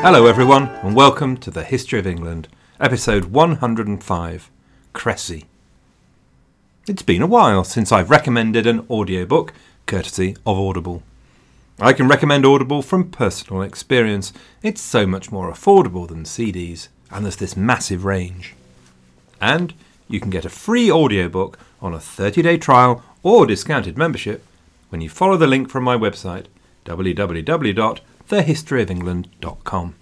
Hello, everyone, and welcome to the History of England, episode 105 Cressy. It's been a while since I've recommended an audiobook courtesy of Audible. I can recommend Audible from personal experience. It's so much more affordable than CDs, and there's this massive range. And you can get a free audiobook on a 30 day trial or discounted membership when you follow the link from my website www.thehistoryofengland.com.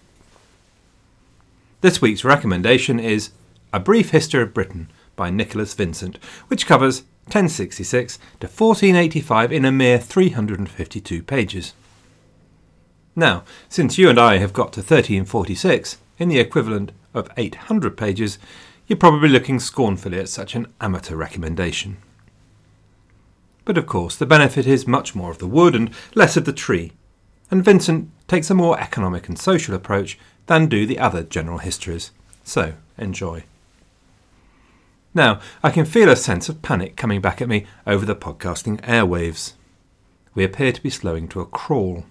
This week's recommendation is A Brief History of Britain by Nicholas Vincent, which covers 1066 to 1485 in a mere 352 pages. Now, since you and I have got to 1346 in the equivalent of 800 pages, you're probably looking scornfully at such an amateur recommendation. But of course, the benefit is much more of the wood and less of the tree, and Vincent takes a more economic and social approach than do the other general histories. So, enjoy. Now, I can feel a sense of panic coming back at me over the podcasting airwaves. We appear to be slowing to a crawl.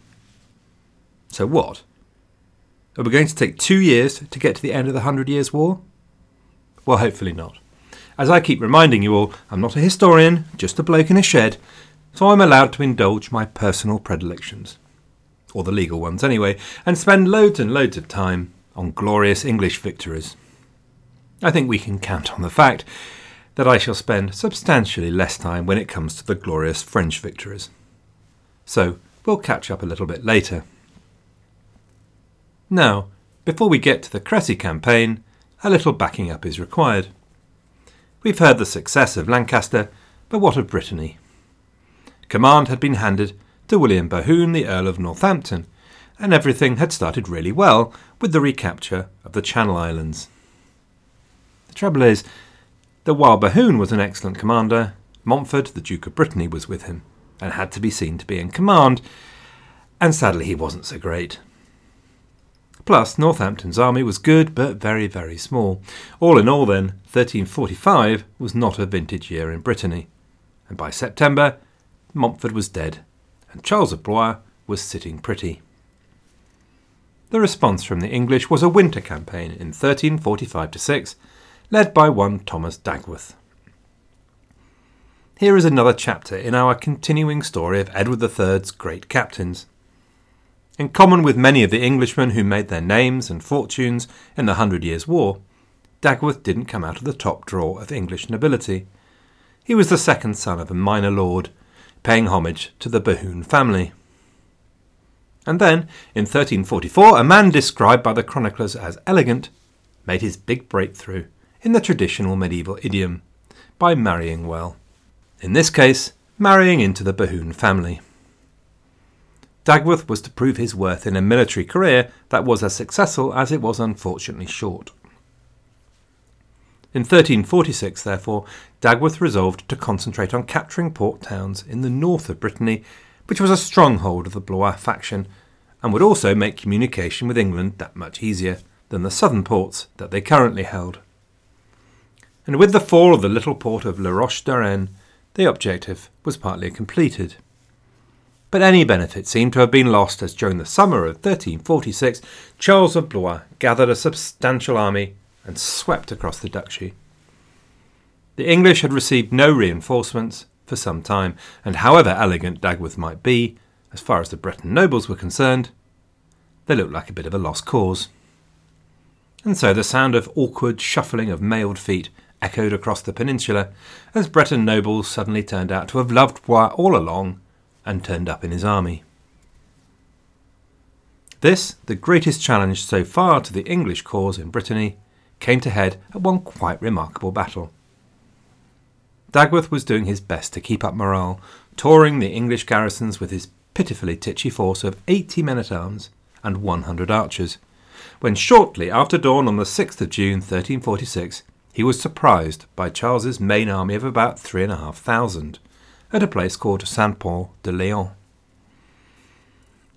So, what? Are we going to take two years to get to the end of the Hundred Years' War? Well, hopefully not. As I keep reminding you all, I'm not a historian, just a bloke in a shed, so I'm allowed to indulge my personal predilections or the legal ones anyway, and spend loads and loads of time on glorious English victories. I think we can count on the fact that I shall spend substantially less time when it comes to the glorious French victories. So we'll catch up a little bit later. Now, before we get to the Cressy campaign, a little backing up is required. We've heard the success of Lancaster, but what of Brittany? Command had been handed to William Bohun, the Earl of Northampton, and everything had started really well with the recapture of the Channel Islands. The trouble is that while Bohun was an excellent commander, Montfort, the Duke of Brittany, was with him and had to be seen to be in command, and sadly he wasn't so great. Plus, Northampton's army was good but very, very small. All in all, then, 1345 was not a vintage year in Brittany, and by September, Montfort was dead and Charles of Blois was sitting pretty. The response from the English was a winter campaign in 1345 6, led by one Thomas Dagworth. Here is another chapter in our continuing story of Edward III's great captains. In common with many of the Englishmen who made their names and fortunes in the Hundred Years' War, Dagworth didn't come out of the top drawer of English nobility. He was the second son of a minor lord paying homage to the Bohun family. And then, in 1344, a man described by the chroniclers as elegant made his big breakthrough in the traditional medieval idiom by marrying well. In this case, marrying into the Bohun family. Dagworth was to prove his worth in a military career that was as successful as it was unfortunately short. In 1346, therefore, Dagworth resolved to concentrate on capturing port towns in the north of Brittany, which was a stronghold of the Blois faction, and would also make communication with England that much easier than the southern ports that they currently held. And with the fall of the little port of La Roche-Derrien, the objective was partly completed. But any benefit seemed to have been lost as during the summer of 1346 Charles of Blois gathered a substantial army and swept across the duchy. The English had received no reinforcements for some time, and however elegant Dagworth might be, as far as the Breton nobles were concerned, they looked like a bit of a lost cause. And so the sound of awkward shuffling of mailed feet echoed across the peninsula as Breton nobles suddenly turned out to have loved Blois all along and turned up in his army. This, the greatest challenge so far to the English cause in Brittany, came to head at one quite remarkable battle. Dagworth was doing his best to keep up morale, touring the English garrisons with his pitifully titchy force of 80 men at arms and 100 archers, when shortly after dawn on the 6th of June 1346 he was surprised by Charles's main army of about 3,500 at a place called Saint Pol de Leon.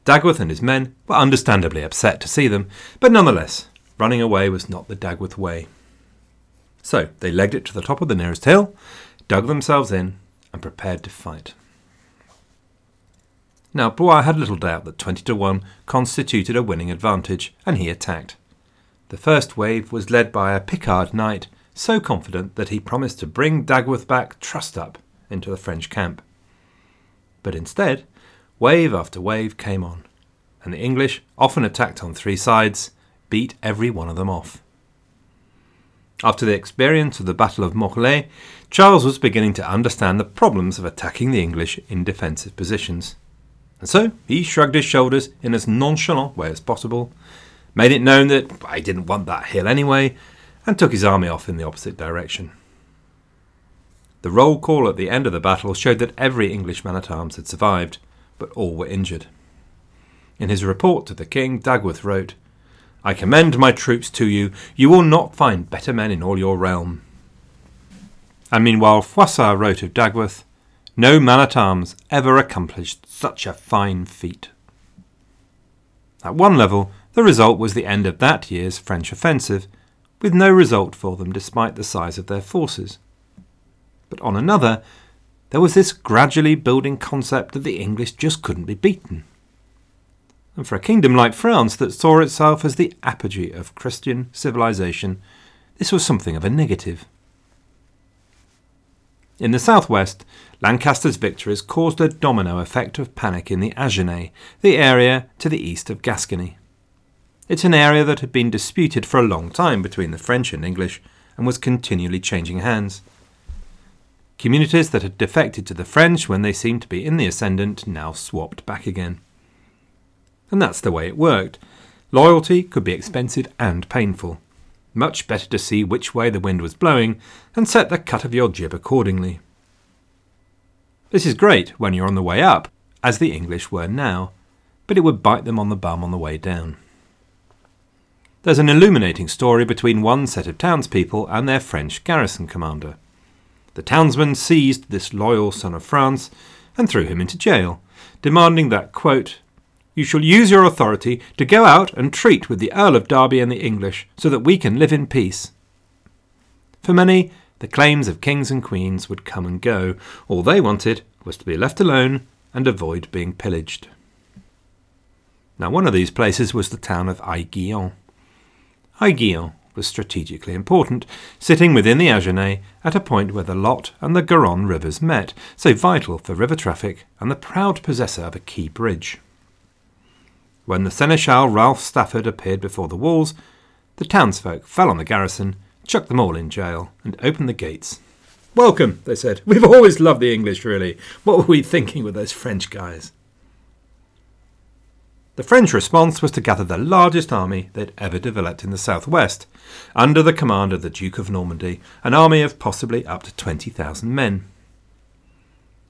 Dagworth and his men were understandably upset to see them, but nonetheless Running away was not the Dagworth way. So they legged it to the top of the nearest hill, dug themselves in, and prepared to fight. Now, Blois had little doubt that 20 to 1 constituted a winning advantage, and he attacked. The first wave was led by a Picard knight, so confident that he promised to bring Dagworth back trussed up into the French camp. But instead, wave after wave came on, and the English, often attacked on three sides, beat every one of them off. After the experience of the Battle of Morlaix, Charles was beginning to understand the problems of attacking the English in defensive positions. And so he shrugged his shoulders in as nonchalant way as possible, made it known that I didn't want that hill anyway, and took his army off in the opposite direction. The roll call at the end of the battle showed that every English man at arms had survived, but all were injured. In his report to the king, Dagworth wrote, I commend my troops to you. You will not find better men in all your realm. And meanwhile, Froissart wrote of Dagworth, No man at arms ever accomplished such a fine feat. At one level, the result was the end of that year's French offensive, with no result for them despite the size of their forces. But on another, there was this gradually building concept that the English just couldn't be beaten. And for a kingdom like France that saw itself as the apogee of Christian civilization, this was something of a negative. In the southwest, Lancaster's victories caused a domino effect of panic in the Agenais, the area to the east of Gascony. It's an area that had been disputed for a long time between the French and English and was continually changing hands. Communities that had defected to the French when they seemed to be in the ascendant now swapped back again. And that's the way it worked. Loyalty could be expensive and painful. Much better to see which way the wind was blowing and set the cut of your jib accordingly. This is great when you're on the way up, as the English were now, but it would bite them on the bum on the way down. There's an illuminating story between one set of townspeople and their French garrison commander. The townsmen seized this loyal son of France and threw him into jail, demanding that, quote, You shall use your authority to go out and treat with the Earl of Derby and the English, so that we can live in peace. For many, the claims of kings and queens would come and go. All they wanted was to be left alone and avoid being pillaged. Now, one of these places was the town of Aiguillon. Aiguillon was strategically important, sitting within the Agenais at a point where the Lot and the Garonne rivers met, so vital for river traffic and the proud possessor of a key bridge. When the Seneschal Ralph Stafford appeared before the walls, the townsfolk fell on the garrison, chucked them all in jail, and opened the gates. Welcome, they said. We've always loved the English, really. What were we thinking with those French guys? The French response was to gather the largest army they'd ever developed in the southwest, under the command of the Duke of Normandy, an army of possibly up to 20,000 men.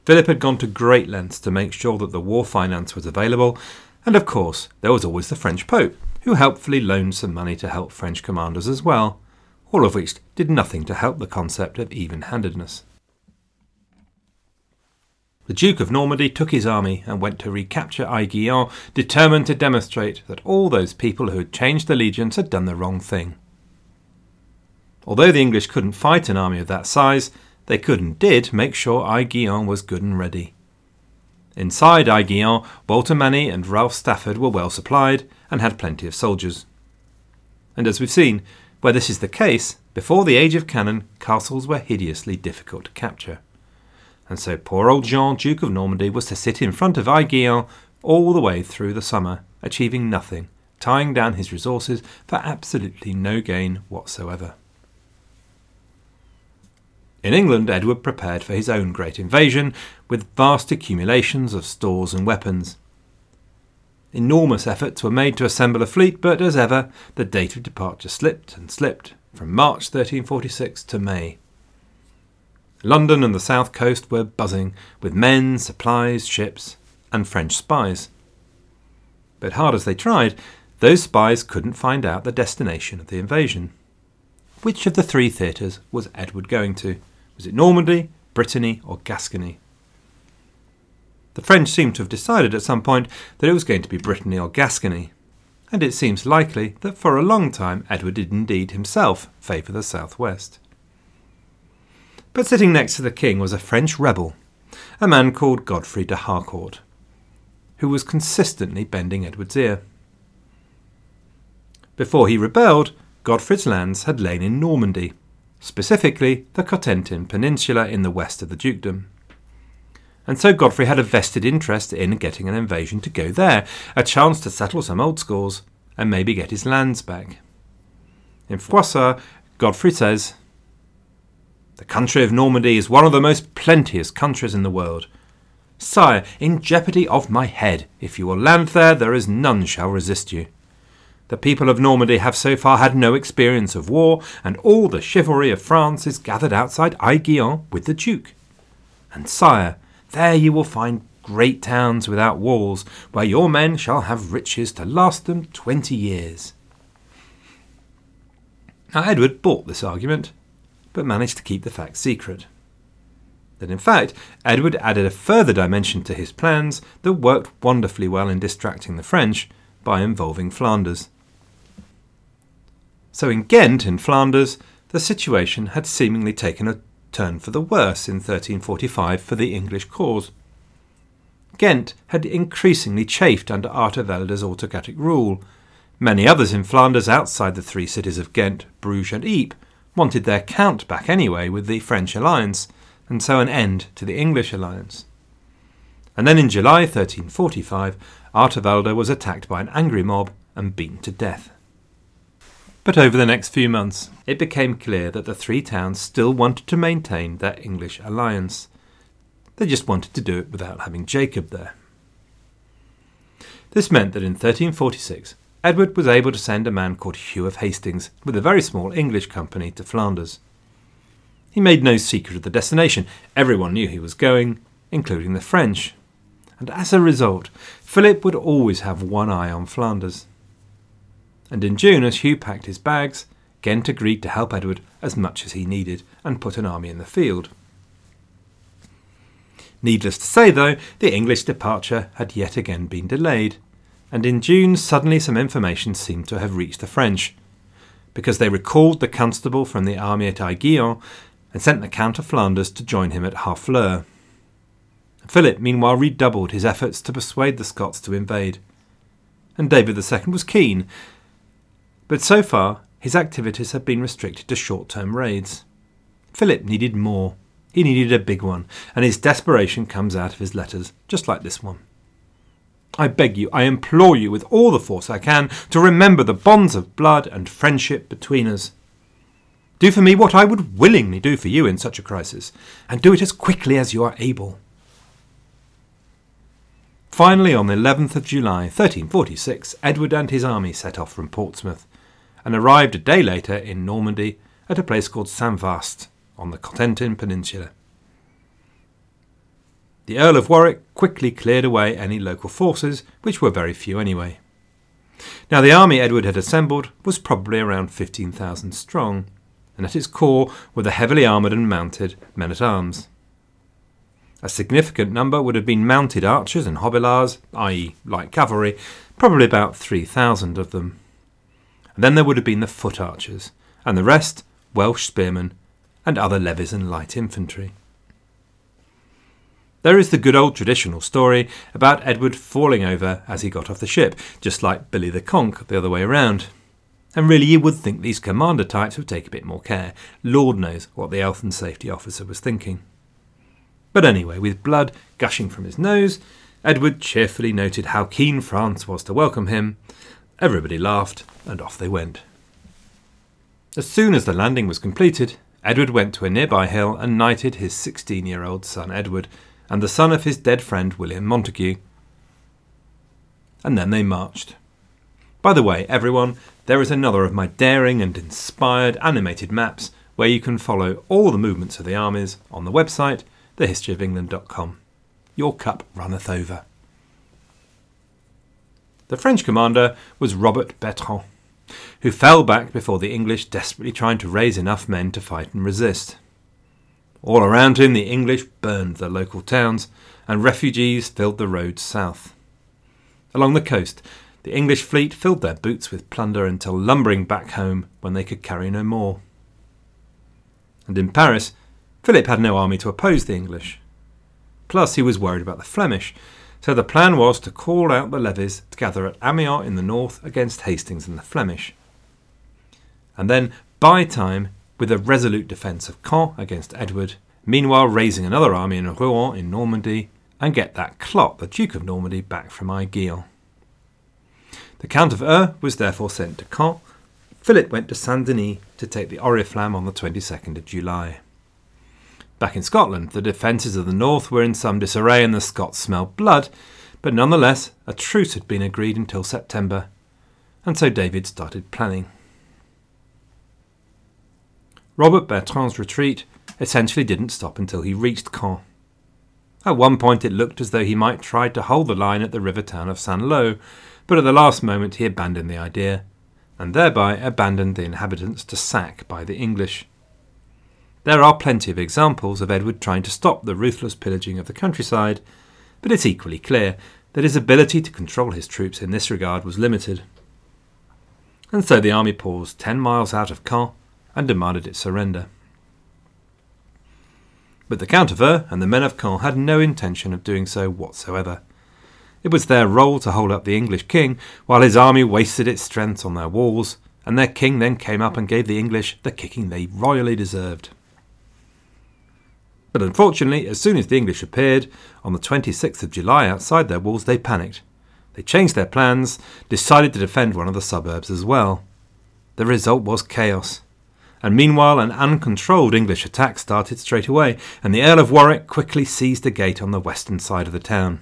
Philip had gone to great lengths to make sure that the war finance was available, and of course, there was always the French Pope, who helpfully loaned some money to help French commanders as well, all of which did nothing to help the concept of even handedness. The Duke of Normandy took his army and went to recapture Aiguillon, determined to demonstrate that all those people who had changed allegiance had done the wrong thing. Although the English couldn't fight an army of that size, they could and did make sure Aiguillon was good and ready. Inside Aiguillon, Walter Manny and Ralph Stafford were well supplied and had plenty of soldiers. And as we've seen, where this is the case, before the age of cannon, castles were hideously difficult to capture and so poor old Jean, Duke of Normandy, was to sit in front of Aiguillon all the way through the summer, achieving nothing, tying down his resources for absolutely no gain whatsoever. In England, Edward prepared for his own great invasion with vast accumulations of stores and weapons. Enormous efforts were made to assemble a fleet, but as ever, the date of departure slipped and slipped from March 1346 to May. London and the south coast were buzzing with men, supplies, ships, and French spies. But hard as they tried, those spies couldn't find out the destination of the invasion. Which of the three theatres was Edward going to? Was it Normandy, Brittany, or Gascony? The French seemed to have decided at some point that it was going to be Brittany or Gascony, and it seems likely that for a long time Edward did indeed himself favour the southwest. But sitting next to the king was a French rebel, a man called Godfrey de Harcourt. who was consistently bending Edward's ear. Before he rebelled, Godfrey's lands had lain in Normandy, specifically the Cotentin Peninsula in the west of the dukedom. And so Godfrey had a vested interest in getting an invasion to go there, a chance to settle some old scores, and maybe get his lands back. In Froissart, Godfrey says, The country of Normandy is one of the most plenteous countries in the world. Sire, in jeopardy of my head, if you will land there, there is none shall resist you. The people of Normandy have so far had no experience of war, and all the chivalry of France is gathered outside Aiguillon with the Duke. And sire, there you will find great towns without walls, where your men shall have riches to last them twenty years. Now, Edward bought this argument, but managed to keep the fact secret. That in fact, Edward added a further dimension to his plans that worked wonderfully well in distracting the French by involving Flanders. So in Ghent, in Flanders, the situation had seemingly taken a turn for the worse in 1345 for the English cause. Ghent had increasingly chafed under Artevelde's autocratic rule. Many others in Flanders outside the three cities of Ghent, Bruges, and Ypres wanted their count back anyway with the French alliance, and so an end to the English alliance. And then in July 1345, Artevelde was attacked by an angry mob and beaten to death. But over the next few months, it became clear that the three towns still wanted to maintain their English alliance. They just wanted to do it without having Jacob there. This meant that in 1346, Edward was able to send a man called Hugh of Hastings with a very small English company to Flanders. He made no secret of the destination. Everyone knew he was going, including the French. And as a result, Philip would always have one eye on Flanders and in June, as Hugh packed his bags, Ghent agreed to help Edward as much as he needed and put an army in the field. Needless to say, though, the English departure had yet again been delayed, and in June suddenly some information seemed to have reached the French, because they recalled the constable from the army at Aiguillon and sent the Count of Flanders to join him at Harfleur. Philip meanwhile redoubled his efforts to persuade the Scots to invade, and David II was keen, but so far, his activities had been restricted to short term raids. Philip needed more. He needed a big one, and his desperation comes out of his letters, just like this one. I beg you, I implore you with all the force I can to remember the bonds of blood and friendship between us. Do for me what I would willingly do for you in such a crisis, and do it as quickly as you are able. Finally, on the 11th of July, 1346, Edward and his army set off from Portsmouth and arrived a day later in Normandy at a place called Saint Vaast on the Cotentin Peninsula. The Earl of Warwick quickly cleared away any local forces, which were very few anyway. Now, the army Edward had assembled was probably around 15,000 strong, and at its core were the heavily armoured and mounted men at arms. A significant number would have been mounted archers and hobilars, i.e., light cavalry, probably about 3,000 of them. Then there would have been the foot archers, and the rest Welsh spearmen and other levies and light infantry. There is the good old traditional story about Edward falling over as he got off the ship, just like Billy the Conk the other way around. And really, you would think these commander types would take a bit more care. Lord knows what the health and safety officer was thinking. But anyway, with blood gushing from his nose, Edward cheerfully noted how keen France was to welcome him, Everybody laughed, and off they went. As soon as the landing was completed, Edward went to a nearby hill and knighted his sixteen year old son Edward and the son of his dead friend William Montague. And then they marched. By the way, everyone, there is another of my daring and inspired animated maps where you can follow all the movements of the armies on the website, thehistoryofengland.com. Your cup runneth over. The French commander was Robert Bertrand, who fell back before the English desperately trying to raise enough men to fight and resist. All around him, the English burned the local towns, and refugees filled the roads south. Along the coast, the English fleet filled their boots with plunder until lumbering back home when they could carry no more. And in Paris, Philip had no army to oppose the English. Plus, he was worried about the Flemish, So the plan was to call out the levies to gather at Amiens in the north against Hastings and the Flemish. And then buy time with a resolute defence of Caen against Edward, meanwhile raising another army in Rouen in Normandy, and get that clot, the Duke of Normandy, back from Aiguillon. The Count of Eu was therefore sent to Caen. Philip went to Saint Denis to take the Oriflamme on the 22nd of July. Back in Scotland, the defences of the north were in some disarray and the Scots smelled blood, but nonetheless, a truce had been agreed until September, and so David started planning. Robert Bertrand's retreat essentially didn't stop until he reached Caen. At one point, it looked as though he might try to hold the line at the river town of Saint Lo, but at the last moment he abandoned the idea, and thereby abandoned the inhabitants to sack by the English. There are plenty of examples of Edward trying to stop the ruthless pillaging of the countryside, but it's equally clear that his ability to control his troops in this regard was limited. And so the army paused ten miles out of Caen and demanded its surrender. But the Count of Eu and the men of Caen had no intention of doing so whatsoever. It was their role to hold up the English king, while his army wasted its strength on their walls, and their king then came up and gave the English the kicking they royally deserved. But unfortunately, as soon as the English appeared, on the 26th of July outside their walls, they panicked. They changed their plans, decided to defend one of the suburbs as well. The result was chaos. And meanwhile, an uncontrolled English attack started straight away, and the Earl of Warwick quickly seized a gate on the western side of the town.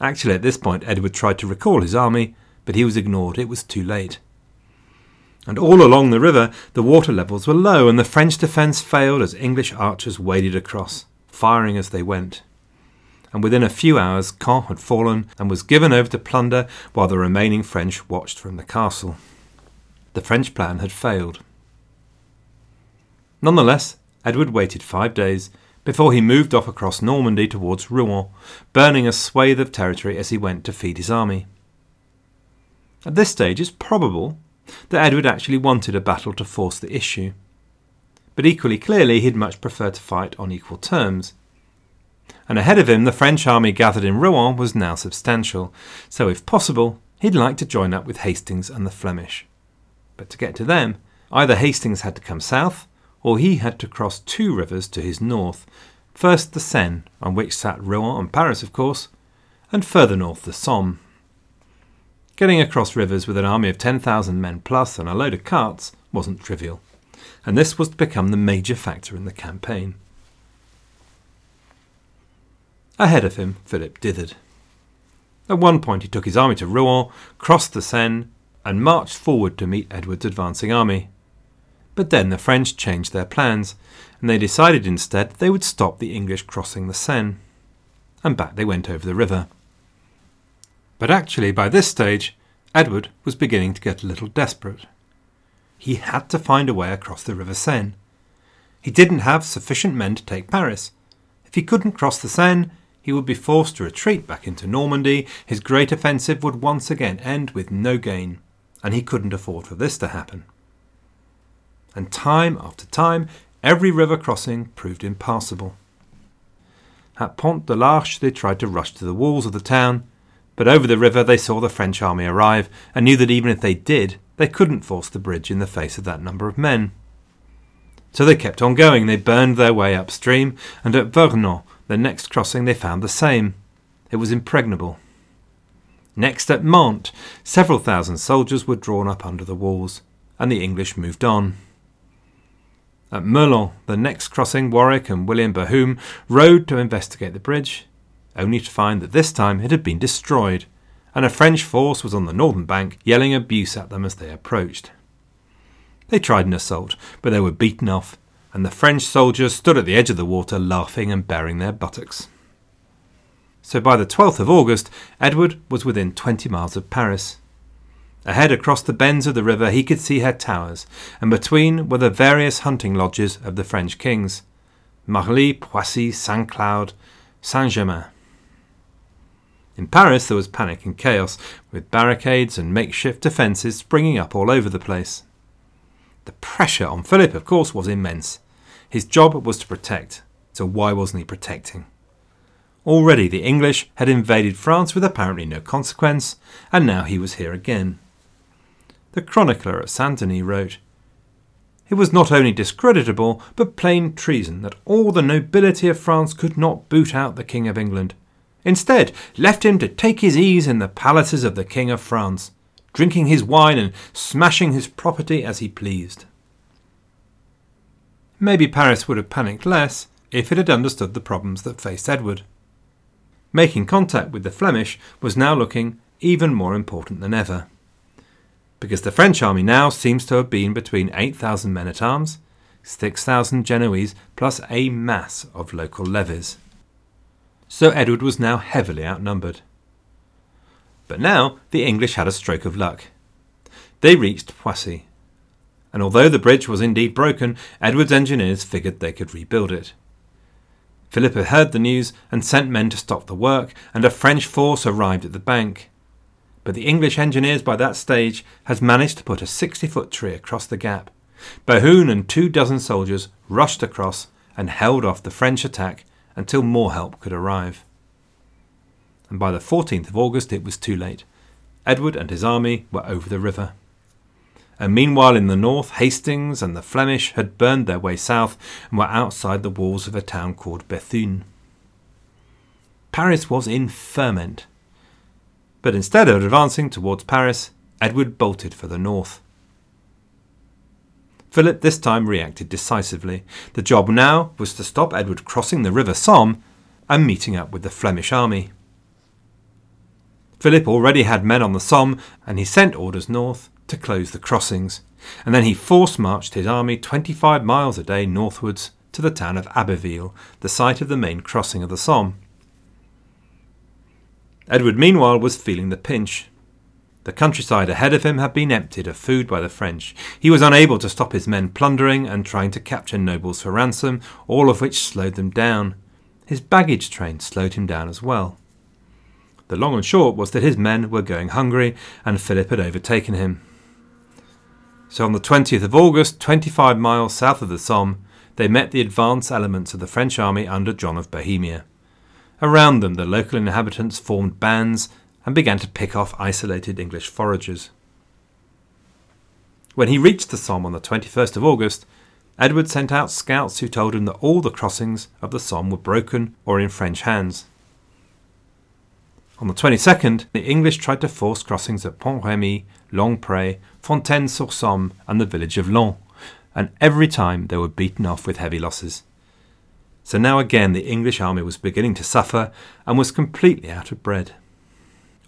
Actually, at this point, Edward tried to recall his army, but he was ignored. It was too late. And all along the river, the water levels were low, and the French defence failed as English archers waded across, firing as they went. And within a few hours, Caen had fallen and was given over to plunder while the remaining French watched from the castle. The French plan had failed. Nonetheless, Edward waited five days before he moved off across Normandy towards Rouen, burning a swathe of territory as he went to feed his army. At this stage, it's probable that Edward actually wanted a battle to force the issue, but equally clearly he'd much prefer to fight on equal terms. And ahead of him, the French army gathered in Rouen was now substantial, so if possible, he'd like to join up with Hastings and the Flemish. But to get to them, either Hastings had to come south, or he had to cross two rivers to his north. First the Seine, on which sat Rouen and Paris, of course, and further north the Somme. Getting across rivers with an army of 10,000 men plus and a load of carts wasn't trivial, and this was to become the major factor in the campaign. Ahead of him, Philip dithered. At one point, he took his army to Rouen, crossed the Seine, and marched forward to meet Edward's advancing army. But then the French changed their plans, and they decided instead they would stop the English crossing the Seine. And back they went over the river. But actually, by this stage, Edward was beginning to get a little desperate. He had to find a way across the River Seine. He didn't have sufficient men to take Paris. If he couldn't cross the Seine, he would be forced to retreat back into Normandy. His great offensive would once again end with no gain, and he couldn't afford for this to happen and time after time every river crossing proved impassable. At Pont de l'Arche they tried to rush to the walls of the town, but over the river they saw the French army arrive and knew that even if they did, they couldn't force the bridge in the face of that number of men. So they kept on going, they burned their way upstream, and at Vernon, the next crossing, they found the same. It was impregnable. Next at Mantes, several thousand soldiers were drawn up under the walls, and the English moved on. At Meulan, the next crossing, Warwick and William Bohun rode to investigate the bridge, only to find that this time it had been destroyed, and a French force was on the northern bank yelling abuse at them as they approached. They tried an assault, but they were beaten off, and the French soldiers stood at the edge of the water laughing and baring their buttocks. So by the 12th of August, Edward was within 20 miles of Paris. Ahead across the bends of the river he could see her towers, and between were the various hunting lodges of the French kings Marly, Poissy, Saint Cloud, Saint Germain. In Paris there was panic and chaos, with barricades and makeshift defences springing up all over the place. The pressure on Philip, of course, was immense. His job was to protect, so why wasn't he protecting? Already the English had invaded France with apparently no consequence, and now he was here again. The chronicler at Saint Denis wrote, It was not only discreditable, but plain treason that all the nobility of France could not boot out the King of England. Instead, left him to take his ease in the palaces of the King of France, drinking his wine and smashing his property as he pleased. Maybe Paris would have panicked less if it had understood the problems that faced Edward. Making contact with the Flemish was now looking even more important than ever. Because the French army now seems to have been between 8,000 men at arms, 6,000 Genoese, plus a mass of local levies. So Edward was now heavily outnumbered. But now the English had a stroke of luck. They reached Poissy, and although the bridge was indeed broken, Edward's engineers figured they could rebuild it. Philip had heard the news and sent men to stop the work, and a French force arrived at the bank. But the English engineers by that stage had managed to put a 60 foot tree across the gap. Bohun and two dozen soldiers rushed across and held off the French attack until more help could arrive. And by the 14th of August it was too late. Edward and his army were over the river and meanwhile in the north, Hastings and the Flemish had burned their way south and were outside the walls of a town called Bethune. Paris was in ferment. But instead of advancing towards Paris, Edward bolted for the north. Philip this time reacted decisively. The job now was to stop Edward crossing the River Somme and meeting up with the Flemish army. Philip already had men on the Somme, and he sent orders north to close the crossings, and then he force marched his army 25 miles a day northwards to the town of Abbeville, the site of the main crossing of the Somme. Edward, meanwhile, was feeling the pinch. The countryside ahead of him had been emptied of food by the French. He was unable to stop his men plundering and trying to capture nobles for ransom, all of which slowed them down. His baggage train slowed him down as well. The long and short was that his men were going hungry, and Philip had overtaken him. So on the 20th of August, 25 miles south of the Somme, they met the advance elements of the French army under John of Bohemia. Around them, the local inhabitants formed bands and began to pick off isolated English foragers. When he reached the Somme on the 21st of August, Edward sent out scouts who told him that all the crossings of the Somme were broken or in French hands. On the 22nd, the English tried to force crossings at Pont Remy, Longpre, Fontaine-sur-Somme, and the village of Laon, and every time they were beaten off with heavy losses. So now again the English army was beginning to suffer and was completely out of bread.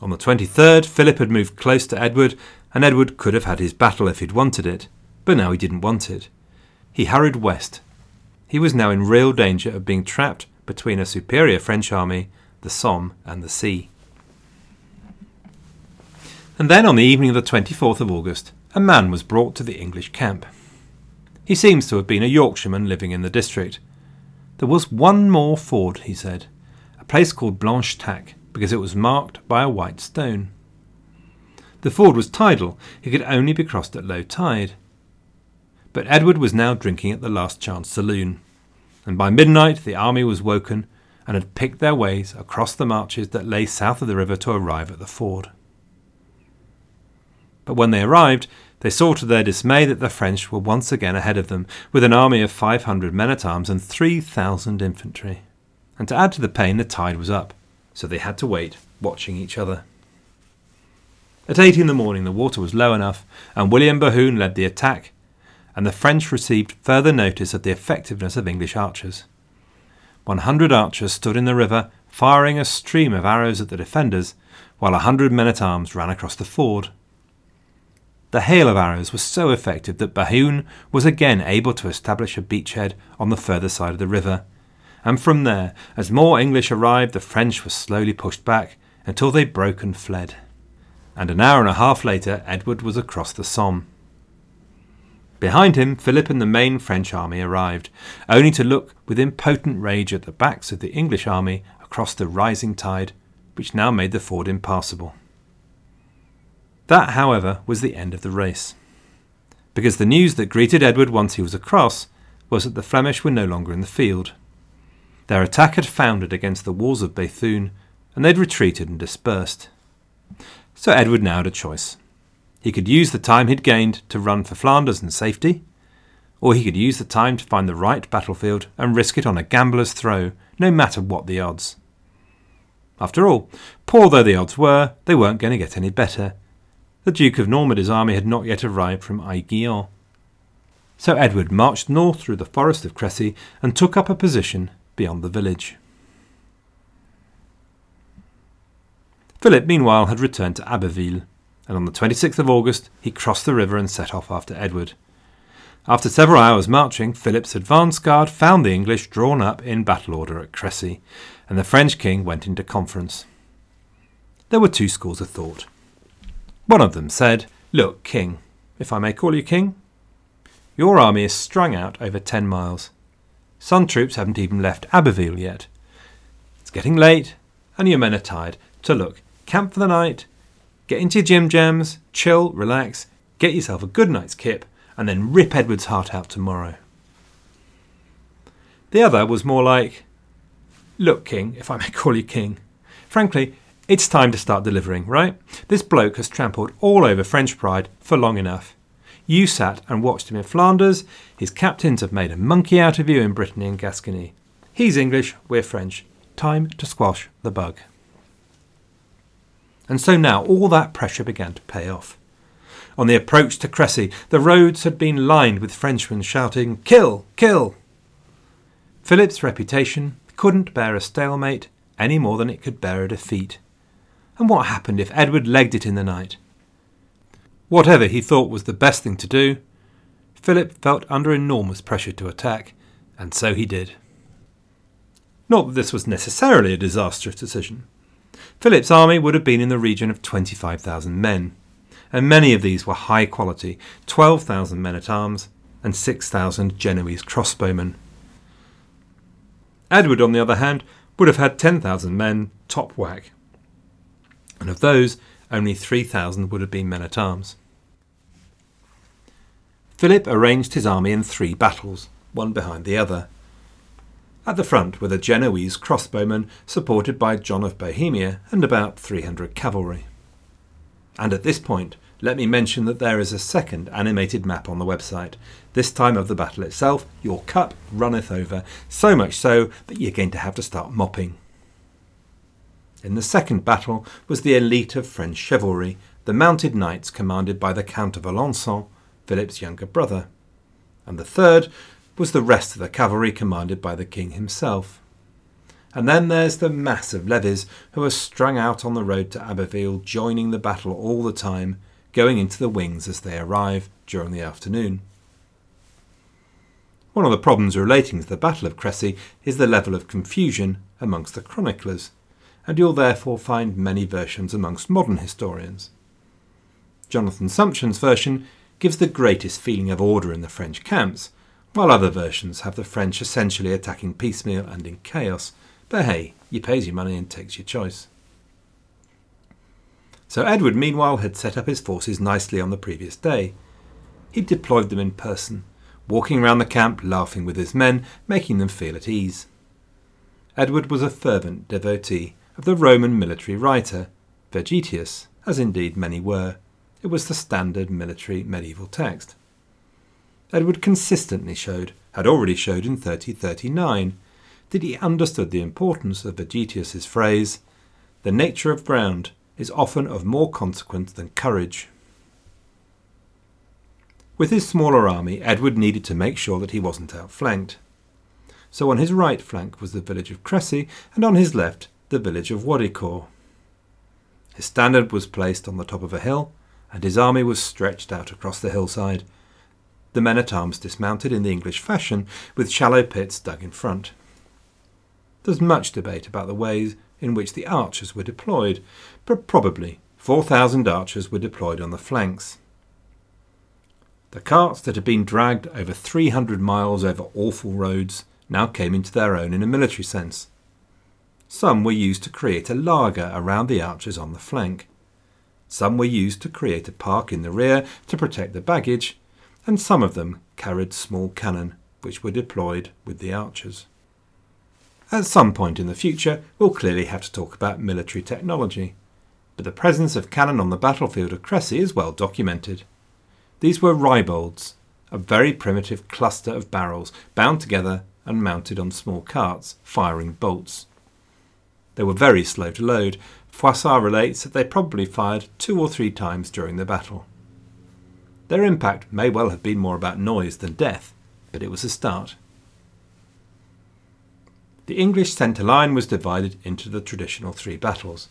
On the 23rd, Philip had moved close to Edward, and Edward could have had his battle if he'd wanted it, but now he didn't want it. He hurried west. He was now in real danger of being trapped between a superior French army, the Somme, and the sea. And then on the evening of the 24th of August, a man was brought to the English camp. He seems to have been a Yorkshireman living in the district. There was one more ford, he said, a place called Blanchetaque, because it was marked by a white stone. The ford was tidal, it could only be crossed at low tide. But Edward was now drinking at the Last Chance saloon, and by midnight the army was woken and had picked their ways across the marches that lay south of the river to arrive at the ford. But when they arrived, they saw to their dismay that the French were once again ahead of them, with an army of 500 men at arms and 3,000 infantry. And to add to the pain, the tide was up, so they had to wait, watching each other. At eight in the morning, the water was low enough, and William Bohun led the attack, and the French received further notice of the effectiveness of English archers. 100 archers stood in the river, firing a stream of arrows at the defenders, while a hundred men at arms ran across the ford. The hail of arrows was so effective that Bohun was again able to establish a beachhead on the further side of the river, and from there, as more English arrived, the French were slowly pushed back until they broke and fled. And an hour and a half later, Edward was across the Somme. Behind him, Philip and the main French army arrived, only to look with impotent rage at the backs of the English army across the rising tide, which now made the ford impassable. That, however, was the end of the race. Because the news that greeted Edward once he was across was that the Flemish were no longer in the field. Their attack had foundered against the walls of Bethune, and they'd retreated and dispersed. So Edward now had a choice. He could use the time he'd gained to run for Flanders and safety, or he could use the time to find the right battlefield and risk it on a gambler's throw, no matter what the odds. After all, poor though the odds were, they weren't going to get any better. The Duke of Normandy's army had not yet arrived from Aiguillon. So Edward marched north through the forest of Cressy and took up a position beyond the village. Philip, meanwhile, had returned to Abbeville, and on the 26th of August he crossed the river and set off after Edward. After several hours marching, Philip's advance guard found the English drawn up in battle order at Cressy, and the French king went into conference. There were two schools of thought. One of them said, Look, king, if I may call you king, your army is strung out over ten miles. Some troops haven't even left Abbeville yet. It's getting late, and your men are tired. So look, camp for the night, get into your gym jams, chill, relax, get yourself a good night's kip, and then rip Edward's heart out tomorrow. The other was more like, Look, King, if I may call you King. Frankly, it's time to start delivering, right? This bloke has trampled all over French pride for long enough. You sat and watched him in Flanders. His captains have made a monkey out of you in Brittany and Gascony. He's English, we're French. Time to squash the bug. And so now all that pressure began to pay off. On the approach to Crecy, the roads had been lined with Frenchmen shouting, Kill! Kill! Philip's reputation couldn't bear a stalemate any more than it could bear a defeat. And what happened if Edward legged it in the night? Whatever he thought was the best thing to do, Philip felt under enormous pressure to attack, and so he did. Not that this was necessarily a disastrous decision. Philip's army would have been in the region of 25,000 men, and many of these were high quality 12,000 men at arms and 6,000 Genoese crossbowmen. Edward, on the other hand, would have had 10,000 men top whack, and of those, only 3,000 would have been men at arms. Philip arranged his army in three battles, one behind the other. At the front were the Genoese crossbowmen, supported by John of Bohemia and about 300 cavalry. And at this point, let me mention that there is a second animated map on the website. This time of the battle itself, your cup runneth over, so much so that you're going to have to start mopping. In the second battle was the elite of French chivalry, the mounted knights commanded by the Count of Alençon, Philip's younger brother. And the third was the rest of the cavalry commanded by the king himself. And then there's the mass of levies who are strung out on the road to Abbeville, joining the battle all the time, going into the wings as they arrive during the afternoon. One of the problems relating to the Battle of Cressy is the level of confusion amongst the chroniclers, and you'll therefore find many versions amongst modern historians. Jonathan Sumption's version gives the greatest feeling of order in the French camps, while other versions have the French essentially attacking piecemeal and in chaos. But hey, you pays your money and takes your choice. So Edward, meanwhile, had set up his forces nicely on the previous day. He deployed them in person, walking round the camp, laughing with his men, making them feel at ease. Edward was a fervent devotee of the Roman military writer, Vegetius, as indeed many were. It was the standard military medieval text. Edward consistently showed, had already showed in 3039, that he understood the importance of Vegetius's phrase, the nature of ground is often of more consequence than courage. With his smaller army, Edward needed to make sure that he wasn't outflanked. So on his right flank was the village of Cressy, and on his left the village of Wadicourt. His standard was placed on the top of a hill, and his army was stretched out across the hillside, the men at arms dismounted in the English fashion, with shallow pits dug in front. There's much debate about the ways in which the archers were deployed, but probably 4,000 archers were deployed on the flanks. The carts that had been dragged over 300 miles over awful roads now came into their own in a military sense. Some were used to create a laager around the archers on the flank. Some were used to create a park in the rear to protect the baggage, and some of them carried small cannon, which were deployed with the archers. At some point in the future, we'll clearly have to talk about military technology, but the presence of cannon on the battlefield of Crécy is well documented. These were ribolds, a very primitive cluster of barrels bound together and mounted on small carts, firing bolts. They were very slow to load. Froissart relates that they probably fired two or three times during the battle. Their impact may well have been more about noise than death, but it was a start. The English centre line was divided into the traditional three battles.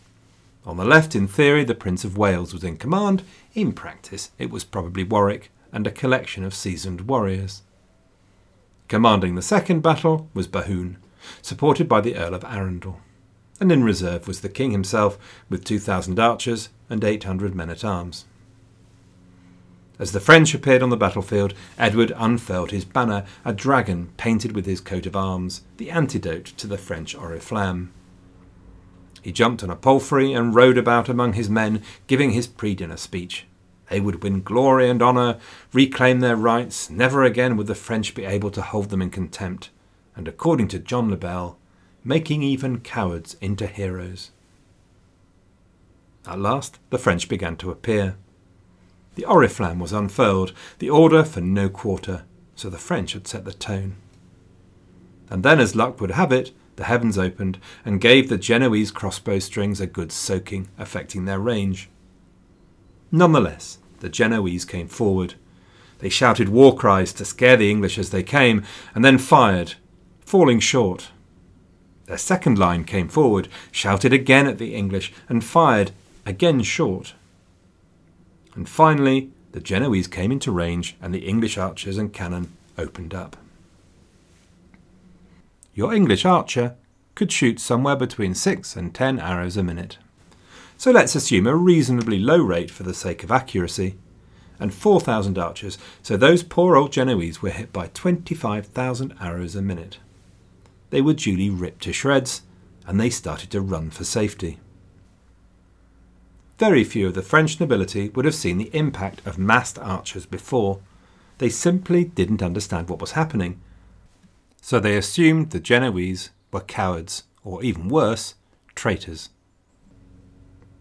On the left, in theory, the Prince of Wales was in command. In practice, it was probably Warwick and a collection of seasoned warriors. Commanding the second battle was Bohun, supported by the Earl of Arundel, and in reserve was the king himself with 2,000 archers and 800 men at arms. As the French appeared on the battlefield, Edward unfurled his banner, a dragon painted with his coat of arms, the antidote to the French oriflamme. He jumped on a palfrey and rode about among his men, giving his pre dinner speech. They would win glory and honour, reclaim their rights, never again would the French be able to hold them in contempt, and according to John Lebel, making even cowards into heroes. At last, the French began to appear. The oriflamme was unfurled, the order for no quarter, so the French had set the tone. And then, as luck would have it, the heavens opened and gave the Genoese crossbow strings a good soaking, affecting their range. Nonetheless, the Genoese came forward. They shouted war cries to scare the English as they came, and then fired, falling short. Their second line came forward, shouted again at the English, and fired, again short. And finally, the Genoese came into range, and the English archers and cannon opened up. Your English archer could shoot somewhere between six and ten arrows a minute. So let's assume a reasonably low rate for the sake of accuracy, and 4,000 archers, so those poor old Genoese were hit by 25,000 arrows a minute. They were duly ripped to shreds, and they started to run for safety. Very few of the French nobility would have seen the impact of massed archers before. They simply didn't understand what was happening. So they assumed the Genoese were cowards, or even worse, traitors.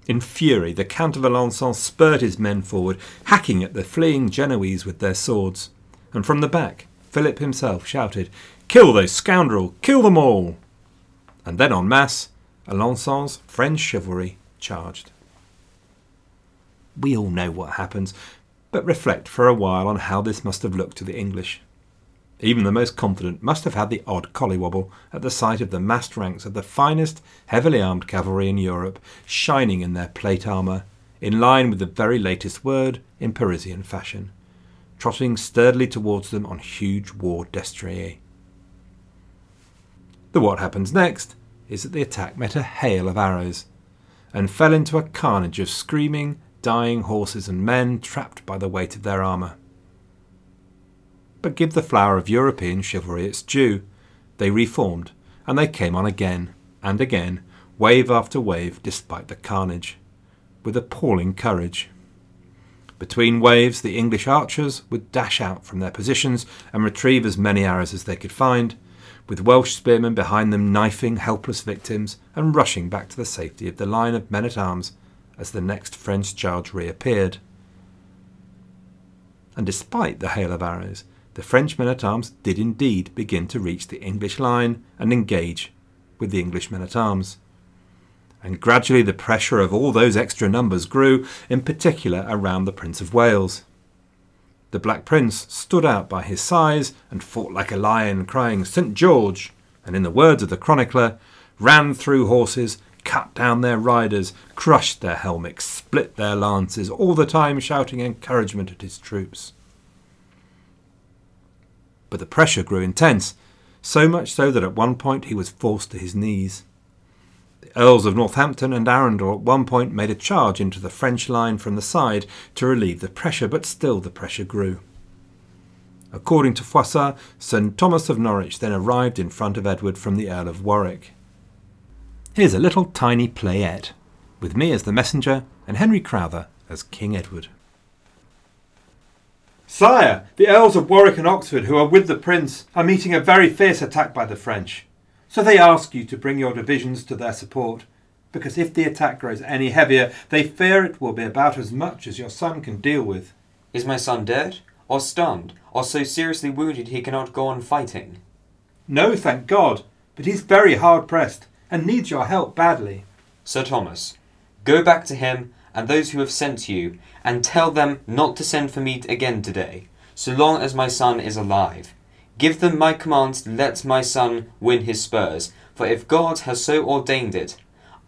In fury, the Count of Alençon spurred his men forward, hacking at the fleeing Genoese with their swords. And from the back, Philip himself shouted, Kill those scoundrel! Kill them all! And then en masse, Alençon's French chivalry charged. We all know what happens, but reflect for a while on how this must have looked to the English. Even the most confident must have had the odd collywobble at the sight of the massed ranks of the finest heavily armed cavalry in Europe shining in their plate armour, in line with the very latest word in Parisian fashion, trotting sturdily towards them on huge war destriers. The what happens next is that the attack met a hail of arrows and fell into a carnage of screaming, dying horses and men trapped by the weight of their armour but give the flower of European chivalry its due. They reformed, and they came on again and again, wave after wave, despite the carnage, with appalling courage. Between waves, the English archers would dash out from their positions and retrieve as many arrows as they could find, with Welsh spearmen behind them knifing helpless victims and rushing back to the safety of the line of men at arms as the next French charge reappeared. And despite the hail of arrows, the French men at arms did indeed begin to reach the English line and engage with the English men at arms. And gradually the pressure of all those extra numbers grew, in particular around the Prince of Wales. The Black Prince stood out by his size and fought like a lion, crying, St. George! and in the words of the chronicler, ran through horses, cut down their riders, crushed their helmets, split their lances, all the time shouting encouragement at his troops but the pressure grew intense, so much so that at one point he was forced to his knees. The Earls of Northampton and Arundel at one point made a charge into the French line from the side to relieve the pressure, but still the pressure grew. According to Froissart, Sir Thomas of Norwich then arrived in front of Edward from the Earl of Warwick. Here's a little tiny playette, with me as the messenger and Henry Crowther as King Edward. Sire, the Earls of Warwick and Oxford, who are with the Prince, are meeting a very fierce attack by the French. So they ask you to bring your divisions to their support, because if the attack grows any heavier, they fear it will be about as much as your son can deal with. Is my son dead, or stunned, or so seriously wounded he cannot go on fighting? No, thank God, but he's very hard pressed and needs your help badly. Sir Thomas, go back to him and those who have sent you, and tell them not to send for me again today, so long as my son is alive. Give them my command let my son win his spurs, for if God has so ordained it,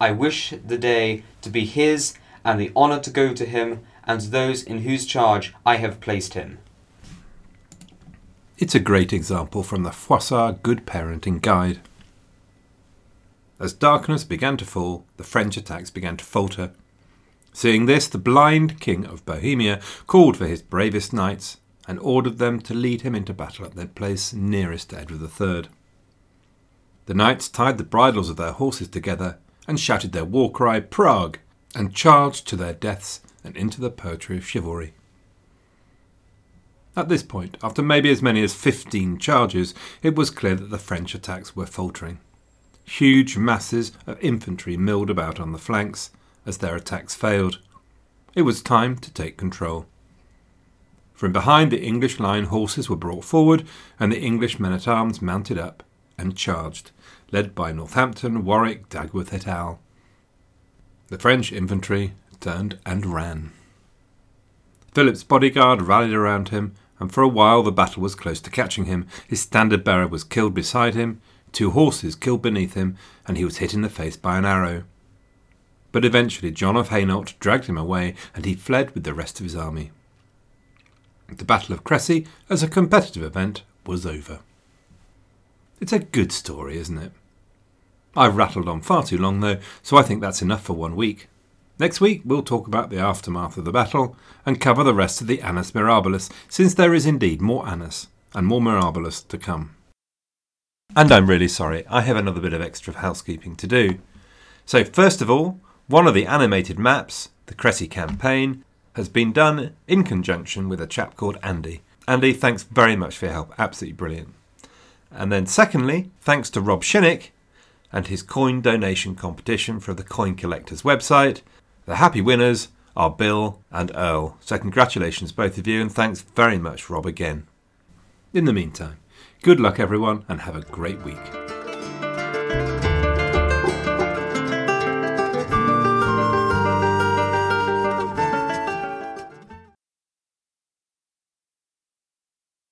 I wish the day to be his and the honour to go to him and those in whose charge I have placed him. It's a great example from the Froissart Good Parenting Guide. As darkness began to fall, the French attacks began to falter. Seeing this, the blind king of Bohemia called for his bravest knights and ordered them to lead him into battle at the place nearest to Edward III. The knights tied the bridles of their horses together and shouted their war cry, Prague, and charged to their deaths and into the poetry of chivalry. At this point, after maybe as many as 15 charges, it was clear that the French attacks were faltering. Huge masses of infantry milled about on the flanks as their attacks failed. It was time to take control. From behind the English line, horses were brought forward, and the English men at arms mounted up and charged, led by Northampton, Warwick, Dagworth et al. The French infantry turned and ran. Philip's bodyguard rallied around him, and for a while the battle was close to catching him. His standard bearer was killed beside him, two horses killed beneath him, and he was hit in the face by an arrow. But eventually John of Hainault dragged him away, and he fled with the rest of his army. The Battle of Crecy, as a competitive event, was over. It's a good story, isn't it? I've rattled on far too long, though, so I think that's enough for one week. Next week, we'll talk about the aftermath of the battle and cover the rest of the Annus Mirabilis, since there is indeed more Annus and more Mirabilis to come. And I'm really sorry, I have another bit of extra housekeeping to do. So, first of all, one of the animated maps, the Crecy campaign, has been done in conjunction with a chap called Andy. Andy, thanks very much for your help. Absolutely brilliant. And then, secondly, thanks to Rob Shinnick and his coin donation competition for the Coin Collectors website. The happy winners are Bill and Earl. So, congratulations, both of you, and thanks very much, Rob, again. In the meantime, good luck, everyone, and have a great week.